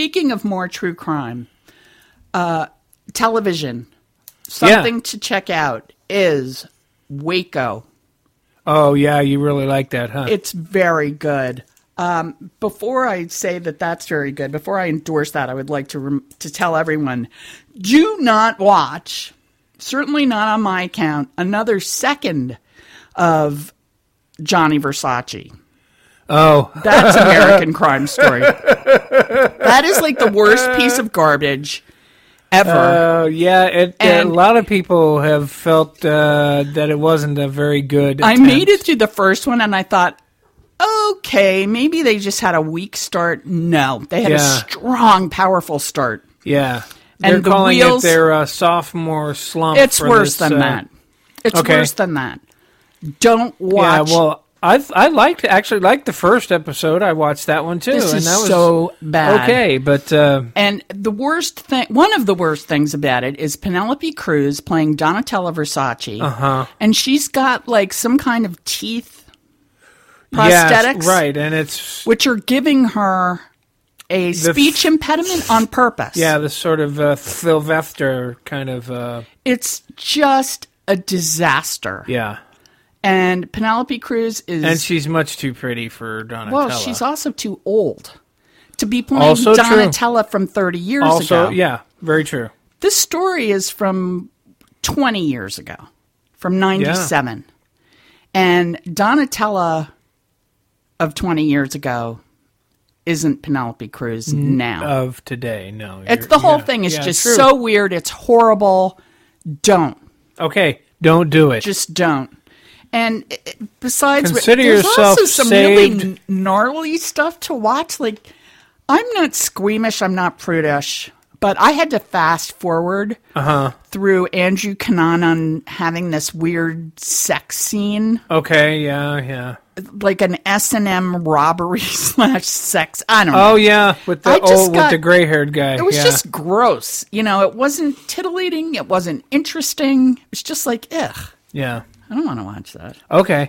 speaking of more true crime, uh, television, something to check out is Waco. Oh yeah, you really like that, huh? It's very good. Um, before I say that that's very good, before I endorse that, I would like to rem- to tell everyone: do not watch, certainly not on my account, another second of Gianni Versace. Oh, That's American Crime Story. That is like the worst piece of garbage ever. uh, yeah. It, And- a lot of people have felt uh, that it wasn't a very good. I attempt. made it through the first one and I thought, okay, maybe they just had a weak start. No, they had a strong, powerful start. Yeah, And they're the calling wheels- it their uh, sophomore slump. It's worse this, than uh, that. It's okay. worse than that. Don't Yeah, watch. well, I I liked actually liked the first episode. I watched that one too, this and is that was so bad. okay. But uh, And the worst thing, one of the worst things about it is Penelope Cruz playing Donatella Versace. uh-huh. And she's got like some kind of teeth yes, prosthetics. right, and it's which are giving her a speech impediment on purpose. yeah, the sort of uh, Sylvester kind of uh, It's just a disaster. yeah, And Penelope Cruz is and she's much too pretty for Donatella. well, she's also too old to be playing Also true. Donatella from 30 years also ago. yeah, very true. This story is from 20 years ago, from 97. And Donatella of 20 years ago isn't Penelope Cruz now. Of today, no, it's the whole yeah, thing is yeah, just true. so weird. It's horrible. Don't. okay. Don't do it. Just don't. And uh, besides, Consider there's also some saved. really gnarly stuff to watch. Like, I'm not squeamish. I'm not prudish. But I had to fast forward Uh-huh. through Andrew Cunanan having this weird sex scene, okay, yeah, yeah. like an S and M robbery slash sex. I don't know. Oh yeah, with the old got- with the gray haired guy. It was yeah. just gross. You know, it wasn't titillating. It wasn't interesting. It was just like, ugh. yeah. I don't want to watch that. Okay.